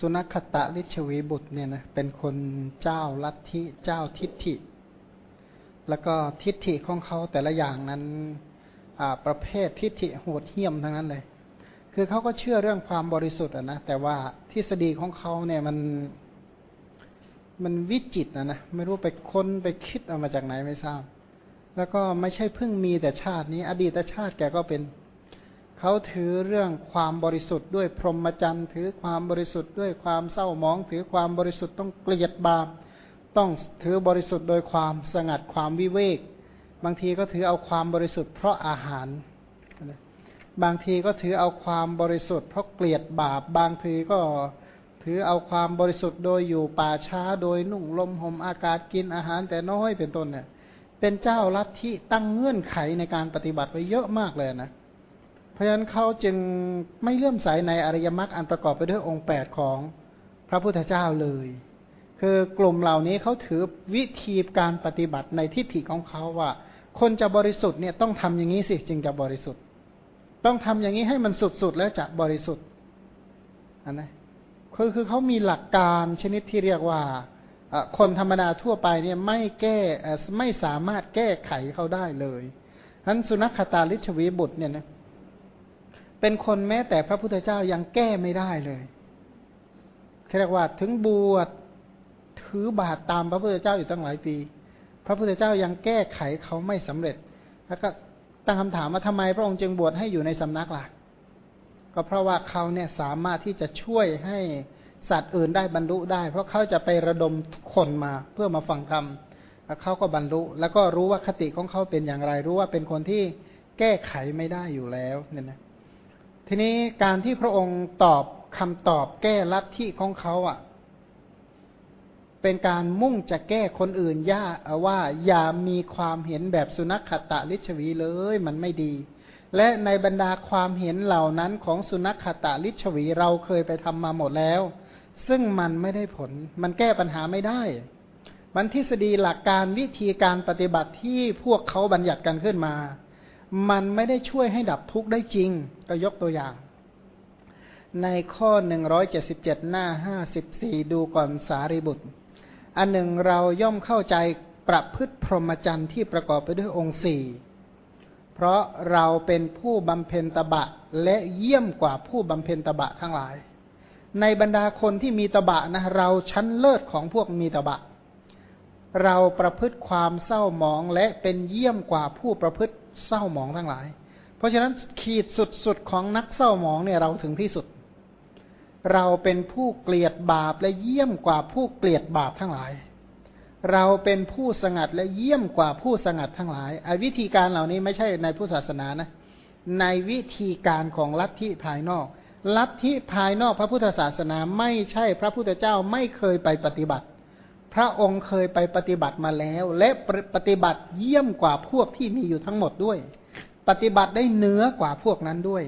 สุนัขตะลิชวีบุตรเนี่ยนะเป็นคนเจ้าลัทธิเจ้าทิฏฐิ แล้วก็ทิฏฐิของเขาแต่ละอย่างนั้นประเภททิฏฐิโหดเหี้ยมทั้งนั้นเลย คือเขาก็เชื่อเรื่องความบริสุทธิ์นะแต่ว่าทฤษฎีของเขาเนี่ยมันมันวิจิตนะนะไม่รู้ไปค้นไปคิดเอามาจากไหนไม่ทราบ แล้วก็ไม่ใช่เพิ่งมีแต่ชาตินี้ อดีตชาติแกก็เป็น เขาถือเรื่องความบริสุทธิ์ด้วยพรหมจรรย์ ถือความบริสุทธิ์ด้วยความเศร้ามอง ถือความบริสุทธิ์ต้องเกลียดบาปต้องถือบริสุทธิ์โดยความสงัดความวิเวก บางทีก็ถือเอาความบริสุทธิ์เพราะอาหาร บางทีก็ถือเอาความบริสุทธิ์เพราะเกลียดบาป บางทีก็ถือเอาความบริสุทธิ์โดยอยู่ป่าช้าโดยนุ่งลมห่มอากาศกินอาหารแต่น้อยเป็นต้นเนี่ย เป็นเจ้าลัทธิตั้งเงื่อนไขในการปฏิบัติไว้เยอะมากเลยนะ ราะฉะนั้นเขาจึงไม่เลื่อมใสในอริยมรรคอันประกอบไปด้วยองค์แปดของพระพุทธเจ้าเลย คือกลุ่มเหล่านี้เขาถือวิธีการปฏิบัติในทิฏฐิของเขาว่า คนจะบริสุทธิ์เนี่ยต้องทำอย่างนี้สิจึงจะบริสุทธิ์ ต้องทำอย่างนี้ให้มันสุดๆแล้วจะบริสุทธิ์อันนั้นคือคือเขามีหลักการชนิดที่เรียกว่าคนธรรมดาทั่วไปเนี่ยไม่แก้ไม่สามารถแก้ไขเขาได้เลยทั้นสุนัขตาลิชวีบุตรเนี่ยนะเเป็นคนแม้แต่พระพุทธเจ้ายังแก้ไม่ได้เลยเรียกว่าถึงบวชถือบาตรตามพระพุทธเจ้าอยู่ตั้งหลายปี พระพุทธเจ้ายังแก้ไขเขาไม่สำเร็จ แล้วก็ตั้งคำถามว่าทำไมพระองค์จึงบวชให้อยู่ในสำนักล่ะ ก็เพราะว่าเขาเนี่ยสามารถที่จะช่วยให้สัตว์อื่นได้บรรลุได้ เพราะเขาจะไประดมคนมาเพื่อมาฟังธรรมแล้วเขาก็บรรลุ แล้วก็รู้ว่าคติของเขาเป็นอย่างไร รู้ว่าเป็นคนที่แก้ไขไม่ได้อยู่แล้วเนี่ยนะ ทีนี้การที่พระองค์ตอบคำตอบแก้ลัทธิของเขาอะ เป็นการมุ่งจะแก้คนอื่นย่าว่าอย่ามีความเห็นแบบสุนัขขตะลิชวีเลยมันไม่ดี และในบรรดาความเห็นเหล่านั้นของสุนัขขตะลิชวีเราเคยไปทำมาหมดแล้ว ซึ่งมันไม่ได้ผล มันแก้ปัญหาไม่ได้ มันทฤษฎีหลักการวิธีการปฏิบัติที่พวกเขาบัญญัติกันขึ้นมา มันไม่ได้ช่วยให้ดับทุกข์ได้จริง ก็ยกตัวอย่าง ในข้อหนึ่งร้อยเจ็ดสิบเจ็ดหน้าห้าสิบสี่ดูก่อนสารีบุตร อันหนึ่งเราย่อมเข้าใจประพฤติพรหมจรรย์ที่ประกอบไปด้วยองค์สี่เพราะเราเป็นผู้บำเพ็ญตบะและเยี่ยมกว่าผู้บำเพ็ญตบะทั้งหลาย ในบรรดาคนที่มีตบะนะเราชั้นเลิศของพวกมีตบะ เราประพฤติความเศร้าหมองและเป็นเยี่ยมกว่าผู้ประพฤติ เศร้าหมองทั้งหลาย เพราะฉะนั้นขีดสุดๆของนักเศร้าหมองเนี่ยเราถึงที่สุด เราเป็นผู้เกลียดบาปและเยี่ยมกว่าผู้เกลียดบาปทั้งหลาย เราเป็นผู้สงัดและเยี่ยมกว่าผู้สงัดทั้งหลายไอ้วิธีการเหล่านี้ไม่ใช่ในพุทธศาสนานะ ในวิธีการของลัทธิภายนอก ลัทธิภายนอกพระพุทธศาสนาไม่ใช่พระพุทธเจ้าไม่เคยไปปฏิบัติ พระองค์เคยไปปฏิบัติมาแล้ว และปฏิบัติเยี่ยมกว่าพวกที่มีอยู่ทั้งหมดด้วย ปฏิบัติได้เนื้อกว่าพวกนั้นด้วย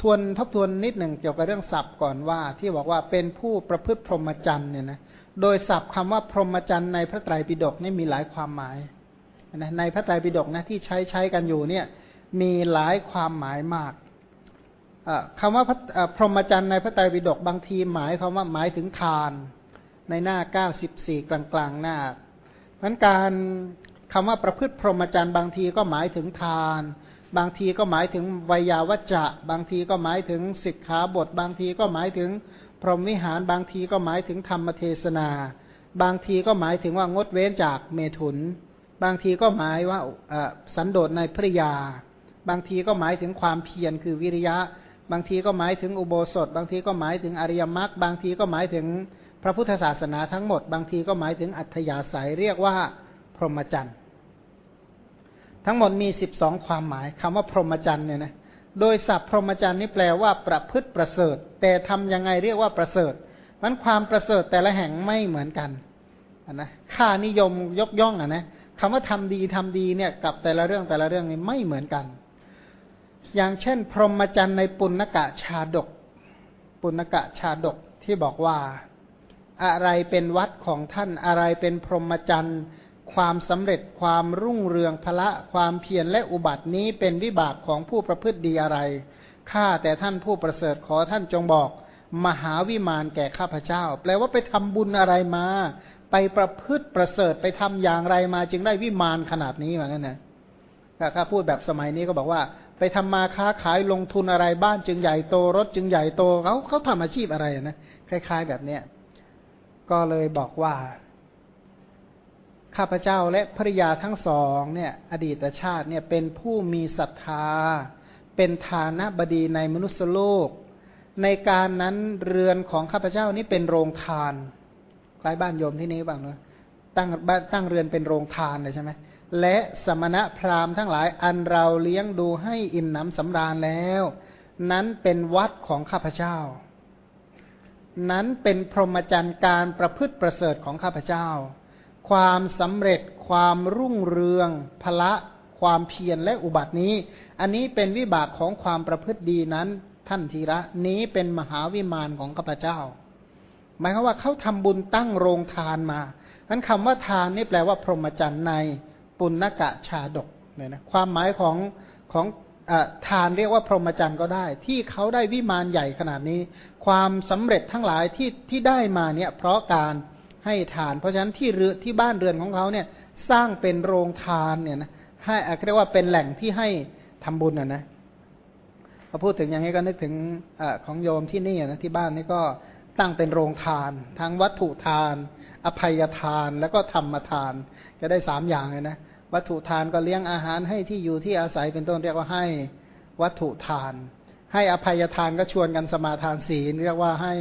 ทวนทบทวนนิดหนึ่งเกี่ยวกับเรื่องศัพท์ก่อนว่า ที่บอกว่าเป็นผู้ประพฤติพรหมจรรย์เนี่ยนะโดยศัพท์คำว่าพรหมจรรย์ในพระไตรปิฎกนี่มีหลายความหมายนะในพระไตรปิฎกนะที่ใช้ใช้กันอยู่เนี่ยมีหลายความหมายมากคำว่าพรหมจรรย์ในพระไตรปิฎกบางทีหมายคำว่าหมายถึงทาน ในหน้าเก้าสิบสี่กลางกลางหน้าเพราะการคำว่าประพฤติพรหมจรรย์บางทีก็หมายถึงทาน บางทีก็หมายถึงวิยาวัจจะ บางทีก็หมายถึงสิกขาบท บางทีก็หมายถึงพรหมวิหาร บางทีก็หมายถึงธรรมเทศนา บางทีก็หมายถึงว่างดเว้นจากเมถุน บางทีก็หมายว่าสันโดษในภริยา บางทีก็หมายถึงความเพียรคือวิริยะ บางทีก็หมายถึงอุโบสถ บางทีก็หมายถึงอริยมรรคบางทีก็หมายถึง พระพุทธศาสนาทั้งหมดบางทีก็หมายถึงอัธยาศัยเรียกว่าพรหมจรรย์ทั้งหมดมีสิบสองความหมายคำว่าพรหมจรรย์เนี่ยนะโดยศัพท์พรหมจรรย์นี่แปลว่าประพฤติประเสริฐ แต่ทำยังไงเรียกว่าประเสริฐมันความประเสริฐแต่ละแห่งไม่เหมือนกันนะค่านิยมยกย่องอะนะคำว่าทำดีทำดีเนี่ยกับแต่ละเรื่องแต่ละเรื่องนี่ไม่เหมือนกัน อย่างเช่น พรหมจรรย์ในปุณกะชาดก ปุณกะชาดกที่บอกว่า อะไรเป็นวัดของท่านอะไรเป็นพรหมจรรย์ความสำเร็จความรุ่งเรืองพละความเพียรและอุบัตินี้เป็นวิบากของผู้ประพฤติดีอะไรข้าแต่ท่านผู้ประเสริฐขอท่านจงบอก มหาวิมานแก่ข้าพเจ้า แปลว่าไปทำบุญอะไรมา ไปประพฤติประเสริฐไปทำอย่างไรมา จึงได้วิมานขนาดนี้เหมือนกันนะถ้าพูดแบบสมัยนี้ก็บอกว่า ไปทำมาค้าขายลงทุนอะไรบ้านจึงใหญ่โตรถจึงใหญ่โตเขาเขาทำอาชีพอะไรนะคล้าย ๆ แบบเนี้ย ก็เลยบอกว่า ข้าพเจ้าและภริยาทั้งสองเนี่ย อดีตชาติเนี่ยเป็นผู้มีศรัทธา เป็นฐานะบดีในมนุษยโลก ในการนั้นเรือนของข้าพเจ้านี้เป็นโรงทานคล้ายบ้านโยมที่นี้บ้างเนอะตั้งบ้านตั้งเรือนเป็นโรงทานเลยใช่ไหมและสมณะพราหมณ์ทั้งหลายอันเราเลี้ยงดูให้อิ่มหนำสำราญแล้ว นั้นเป็นวัดของข้าพเจ้า นั้นเป็นพรหมจรรย์การประพฤติประเสริฐของข้าพเจ้า ความสำเร็จ ความรุ่งเรืองพละความเพียรและอุบัตินี้ อันนี้เป็นวิบากของความประพฤติดีนั้น ท่านทีระนี้เป็นมหาวิมานของข้าพเจ้า หมายความว่าเขาทำบุญตั้งโรงทานมานั้นคำว่าทานนี่แปลว่า พรหมจรรย์ในปุณณกะชาดกเนี่ยนะความหมายของของทานเรียกว่าพรหมจรรย์ก็ได้ ที่เขาได้วิมานใหญ่ขนาดนี้ ความสำเร็จทั้งหลายที่ที่ได้มาเนี่ย เพราะการให้ทาน เพราะฉะนั้นที่เรือที่บ้านเรือนของเขาเนี่ยสร้างเป็นโรงทานเนี่ยนะให้เรียกว่าเป็นแหล่งที่ให้ทำบุญอะนะพอพูดถึงอย่างนี้ก็นึกถึงอของโยมที่นี่นะที่บ้านนี่ก็ตั้งเป็นโรงทาน ทั้งวัตถุทาน อภัยทานแล้วก็ธรรมทาน จะได้สามอย่างเลยนะวัตถุทานก็เลี้ยงอาหารให้ที่อยู่ที่อาศัยเป็นต้นเรียกว่าให้วัตถุทาน ให้อภัยทานก็ชวนกันสมาทานศีลเรียกว่าให้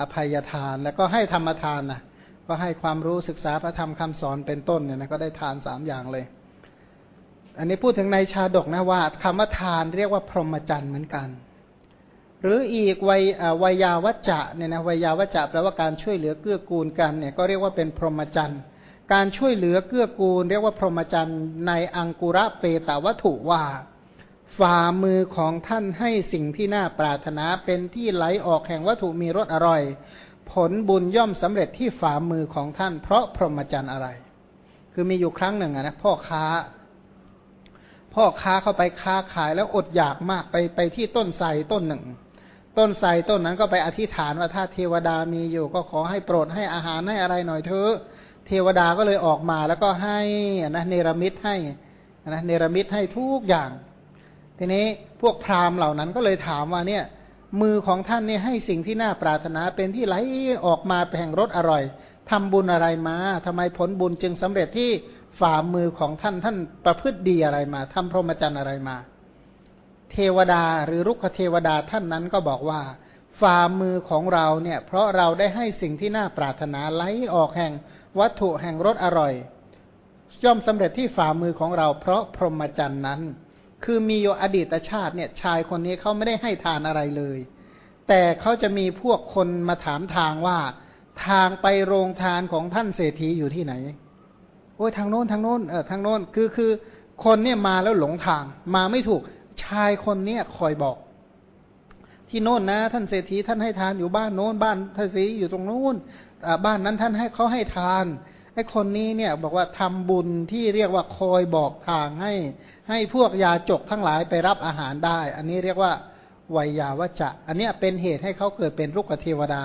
อภัยทาน แล้วก็ให้ธรรมทานนะก็ให้ความรู้ศึกษาพระธรรมคำสอนเป็นต้นเนี่ยนะก็ได้ทานสามอย่างเลย อันนี้พูดถึงในชาดกนะว่าคำว่าทานเรียกว่าพรหมจรรย์เหมือนกัน หรืออีกวัยวัยาวัจจะเนี่ยนะวัยาวัจจะแปลว่าการช่วยเหลือเกื้อกูลกันเนี่ยก็เรียกว่าเป็นพรหมจรรย์การช่วยเหลือเกื้อกูล เรียกว่าพรหมจรรย์ในอังกุระเปตาวัตถุว่า ฝ่ามือของท่านให้สิ่งที่น่าปรารถนาเป็นที่ไหลออกแห่งวัตถุมีรสอร่อย ผลบุญย่อมสำเร็จที่ฝ่ามือของท่าน เพราะพรหมจรรย์อะไร คือมีอยู่ครั้งหนึ่งนะพ่อค้า พ่อค้าเข้าไปค้าขายแล้วอดอยากมากไปไปที่ต้นไทรต้นหนึ่ง ต้นไทรต้นนั้นก็ไปอธิษฐานว่าถ้าเทวดามีอยู่ก็ขอให้โปรดให้อาหารให้อะไรหน่อยเถอะเทวดาก็เลยออกมาแล้วก็ให้นะเนรมิตให้นะเนรมิตให้ทุกอย่าง ทีนี้พวกพราหมณ์เหล่านั้นก็เลยถามว่าเนี่ย มือของท่านเนี่ยให้สิ่งที่น่าปรารถนาเป็นที่ไหลออกมาแห่งรสอร่อยทำบุญอะไรมาทำไมผลบุญจึงสำเร็จที่ฝ่ามือของท่านท่านประพฤติดีอะไรมาทำพรหมจรรย์อะไรมา เทวดาหรือรุกขเทวดาท่านนั้นก็บอกว่าฝ่ามือของเราเนี่ย เพราะเราได้ให้สิ่งที่น่าปรารถนาไหลออกแห่งวัตถุแห่งรสอร่อย ย่อมสำเร็จที่ฝ่ามือของเรา เพราะพรหมจรรย์นั้น คือมีโยอดีตชาติเนี่ยชายคนนี้เขาไม่ได้ให้ทานอะไรเลย แต่เขาจะมีพวกคนมาถามทางว่าทางไปโรงทานของท่านเศรษฐีอยู่ที่ไหน โอ้ยทางโน้นทางโน้นเออทางโน้นคือคือคนเนี่ยมาแล้วหลงทาง มาไม่ถูกชายคนเนี้ยคอยบอก ที่โน้นนะ ท่านเศรษฐีท่านให้ทานอยู่บ้านโน้นบ้านท่านศรีอยู่ตรงโน้นบ้านนั้นท่านให้เขาให้ทานไอ้คนนี้เนี่ยบอกว่าทำบุญที่เรียกว่าคอยบอกทางให้ ให้พวกยาจกทั้งหลายไปรับอาหารได้ อันนี้เรียกว่าวัยาวจะ อันนี้เป็นเหตุให้เขาเกิดเป็นลูกเทวดา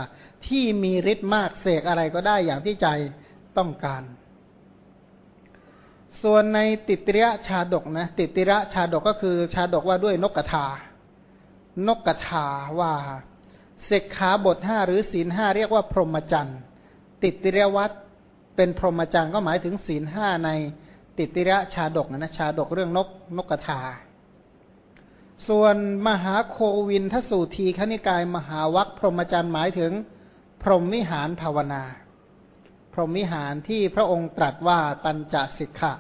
ที่มีฤทธิ์มากเสกอะไรก็ได้อย่างที่ใจต้องการ ส่วนในติตริยชาดกนะ ติตริยชาดกก็คือชาดกว่าด้วยนกกระทา นกกระทาว่าเสกขาบทห้าหรือศีลห้าเรียกว่าพรหมจรรย์ ติดติเรวัตเป็นพรหมจรรย์ก็หมายถึงศีลห้าใน ติติระชาดกนะนะชาดกเรื่องนกนกกระทา ส่วนมหาโควินทสูทีขณิกายมหาวัคพรหมจรรย์หมายถึง พรหมวิหารภาวนา พรหมวิหารที่พระองค์ตรัสว่าตันจสิกขะ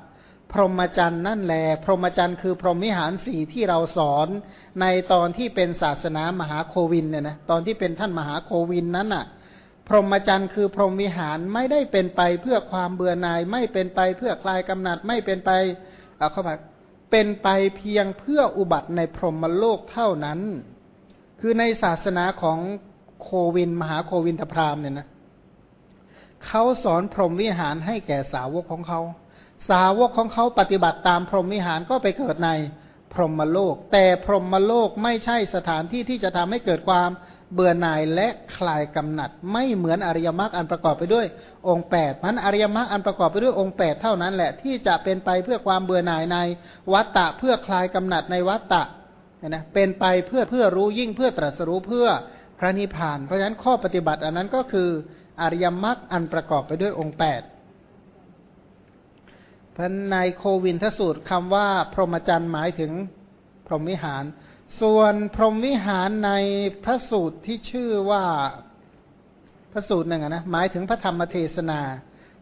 พรหมจรรย์นั่นแหลพรหมจรรย์คือพรหมวิหารสี่ที่เราสอนในตอนที่เป็นศาสนามหาโควินเนี่ยนะตอนที่เป็นท่านมหาโควินนั้นอะ พรหมจรรย์คือพรหมวิหารไม่ได้เป็นไปเพื่อความเบื่อหน่าย ไม่เป็นไปเพื่อคลายกำหนัดไม่เป็นไปเอาเข้ามาเป็นไปเพียงเพื่ออุบัติในพรหมโลกเท่านั้น คือในศาสนาของโควินมหาโควินทพรามเนี่ยนะเขาสอนพรหมวิหารให้แก่สาวกของเขา สาวกของเขาปฏิบัติตามพรหมวิหารก็ไปเกิดในพรหมโลก แต่พรหมโลกไม่ใช่สถานที่ที่จะทำให้เกิดความ เบื่อหน่ายและคลายกำหนัด ไม่เหมือนอริยมรรคอันประกอบไปด้วย องค์แปดมันอริยมรรคอันประกอบไปด้วยองค์แปดเท่านั้นแหละที่จะเป็นไปเพื่อความเบื่อหน่ายในวัตตะเพื่อคลายกำหนัดในวัตตะนะเป็นไปเพื่อเพื่อรู้ยิ่งเพื่อตรัสรู้เพื่อพระนิพพาน เพราะฉะนั้นข้อปฏิบัติอันนั้นก็คืออริยมรรคอันประกอบไปด้วยองค์แปดพันในโควินทสูตรคำว่า พรหมจรรย์หมายถึงพรหมวิหาร ส่วนพรหมวิหารในพระสูตรที่ชื่อว่าพระสูตรหนึ่งนะหมายถึงพระธรรมเทศนา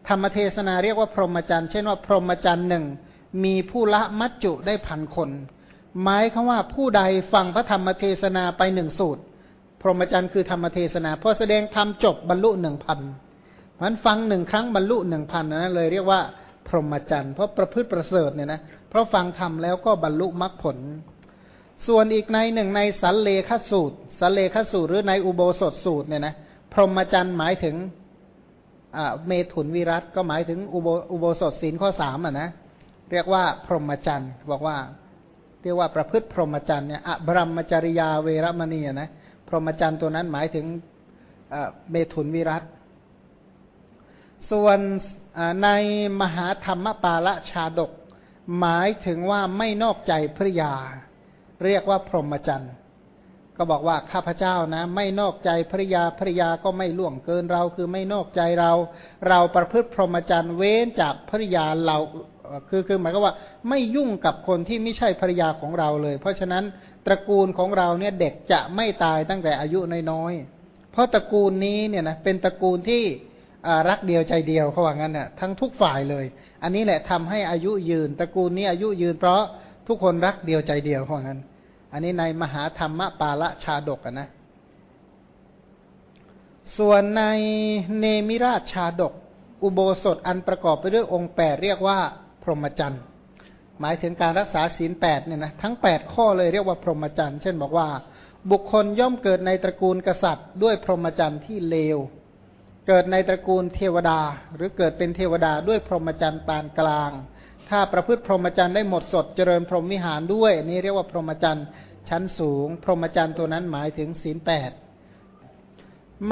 ธรรมเทศนาเรียกว่าพรหมจรรย์เช่นว่าพรหมจรรย์หนึ่งมีผู้ละมัจจุได้พันคน หมายคือว่าผู้ใดฟังพระธรรมเทศนาไปหนึ่งสูตร พรหมจรรย์คือธรรมเทศนาพอแสดงธรรมจบบรรลุหนึ่งพันมันฟังหนึ่งครั้งบรรลุหนึ่งพันนั้นเลยเรียกว่าพรหมจรรย์เพราะประพฤติประเสริฐเนี่ยนะเพราะฟังธรรมแล้วก็บรรลุมรรคผล ส่วนอีกในหนึ่งในสันเลขสูตร สันเลขสูตร หรือในอุโบสถสูตรเนี่ยนะพรหมจรรย์หมายถึงเมถุนวิรัตก็หมายถึงอุโบอุโบสถศีลข้อสามอะนะเรียกว่าพรหมจรรย์บอกว่า เรียกว่าประพฤติพรหมจรรย์เนี่ยอบรมจริยาเวรมณีนะพรหมจรรย์ตัวนั้นหมายถึงเมถุนวิรัตส่วนในมหาธรรมปาละชาดก หมายถึงว่าไม่นอกใจภริยา เรียกว่าพรหมจรรย์ก็บอกว่าข้าพเจ้านะ ไม่นอกใจภริยาภริยาก็ไม่ล่วงเกินเรา คือไม่นอกใจเรา เราประพฤติพรหมจรรย์เว้นจากภริยาเราคือคือหมายก็ว่าไม่ยุ่งกับคนที่ไม่ใช่ภริยาของเราเลย เพราะฉะนั้นตระกูลของเราเนี่ยเด็กจะไม่ตายตั้งแต่อายุน้อยๆเพราะตระกูลนี้เนี่ยนะเป็นตระกูลที่รักเดียวใจเดียวเขาว่างั้นน่ะทั้งทุกฝ่ายเลย อันนี้แหละทำให้อายุยืน ตระกูลนี้อายุยืนเพราะทุกคนรักเดียวใจเดียวเขาว่างั้น อันนี้ในมหาธรรมปาละชาดกนะ ส่วนในเนมิราชชาดก อุโบสถอันประกอบไปด้วยองค์แปดเรียกว่า พรหมจรรย์ หมายถึงการรักษาศีลแปดเนี่ยนะทั้งแปดข้อเลยเรียกว่าพรหมจรรย์ เช่นบอกว่า บุคคลย่อมเกิดในตระกูลกษัตริย์ ด้วยพรหมจรรย์ที่เลว เกิดในตระกูลเทวดา หรือเกิดเป็นเทวดาด้วยพรหมจรรย์ปานกลาง ถ้าประพฤติพรหมจรรย์ได้หมดสดเจริญพรหมวิหารด้วย นี่เรียกว่าพรหมจรรย์ชั้นสูง พรหมจรรย์ตัวนั้นหมายถึงศีลแปด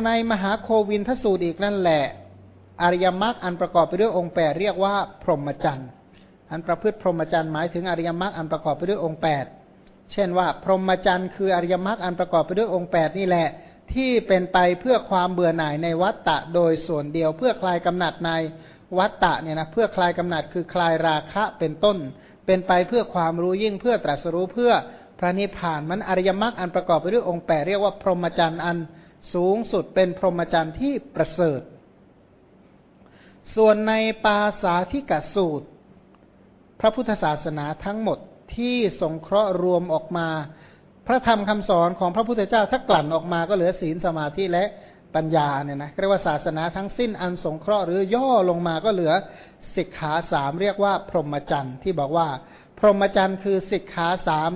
ในมหาโควินทสูตรอีกนั่นแหละ อริยมรรคอันประกอบไปด้วยองค์แปดเรียกว่าพรหมจรรย์อันประพฤติพรหมจรรย์หมายถึงอริยมรรคอันประกอบไปด้วยองค์แปดเช่นว่า พรหมจรรย์คืออริยมรรคอันประกอบไปด้วยองค์แปดนี่แหละ ที่เป็นไปเพื่อความเบื่อหน่ายในวัตตะโดยส่วนเดียวเพื่อคลายกำหนัดใน วัตตะเนี่ยนะเพื่อคลายกำหนัดคือคลายราคะเป็นต้น เป็นไปเพื่อความรู้ยิ่งเพื่อตรัสรู้เพื่อพระนิพพานมันอริยมรรคอันประกอบไปด้วยองค์แปดเรียกว่าพรหมจรรย์อันสูงสุดเป็นพรหมจรรย์ที่ประเสริฐ ส่วนในปาสาธิกสูตร พระพุทธศาสนาทั้งหมดที่สงเคราะห์รวมออกมา พระธรรมคำสอนของพระพุทธเจ้าถ้ากลั่นออกมาก็เหลือศีลสมาธิและ ปัญญาเนี่ยนะเรียกว่าศาสนาทั้งสิ้นอันสงเคราะห์หรือย่อลงมาก็เหลือสิกขาสามเรียกว่า พรหมจรรย์ที่บอกว่า พรหมจรรย์คือสิกขาสาม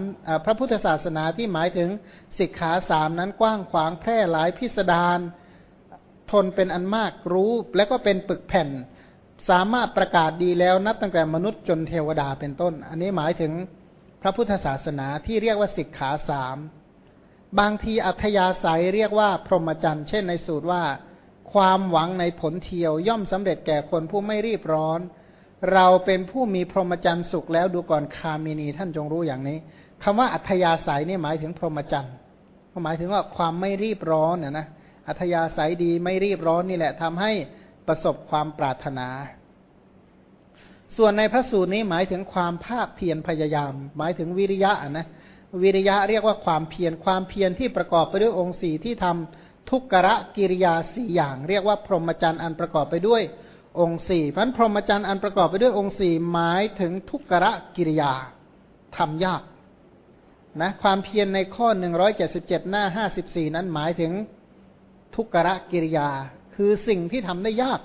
พระพุทธศาสนาที่หมายถึงสิกขาสามนั้นกว้างขวางแพร่หลายพิสดารทนเป็นอันมากรู้ และก็เป็นปึกแผ่น สามารถประกาศดีแล้วนับตั้งแต่มนุษย์จนเทวดาเป็นต้น อันนี้หมายถึงพระพุทธศาสนาที่เรียกว่าสิกขาสาม บางทีอัธยาศัยเรียกว่าพรหมจรรย์เช่นในสูตรว่า ความหวังในผลเทียวย่อมสำเร็จแก่คนผู้ไม่รีบร้อน เราเป็นผู้มีพรหมจรรย์สุขแล้วดูก่อนคามินีท่านจงรู้อย่างนี้คำว่าอัธยาศัยนี่หมายถึงพรหมจรรย์หมายถึงว่าความไม่รีบร้อนนะนะอัธยาศัยดีไม่รีบร้อนนี่แหละทำให้ประสบความปรารถนา ส่วนในพระสูตรนี้หมายถึงความภาคเพียรพยายาม หมายถึงวิริยะนะ วิริยะเรียกว่าความเพียรความเพียรที่ประกอบไปด้วยองค์สี่ที่ทำทุกกระกิริยาสี่อย่าง เรียกว่าพรหมจรรย์อันประกอบไปด้วยองค์สี่พันพรหมจรรย์อันประกอบไปด้วยองค์สี่หมายถึงทุกกระกิริยาทำยากนะความเพียรในข้อหนึ่งร้อยเจ็ดสิบเจ็ดหน้าห้าสิบสี่นั้นหมายถึงทุกกระกิริยา คือสิ่งที่ทำได้ยาก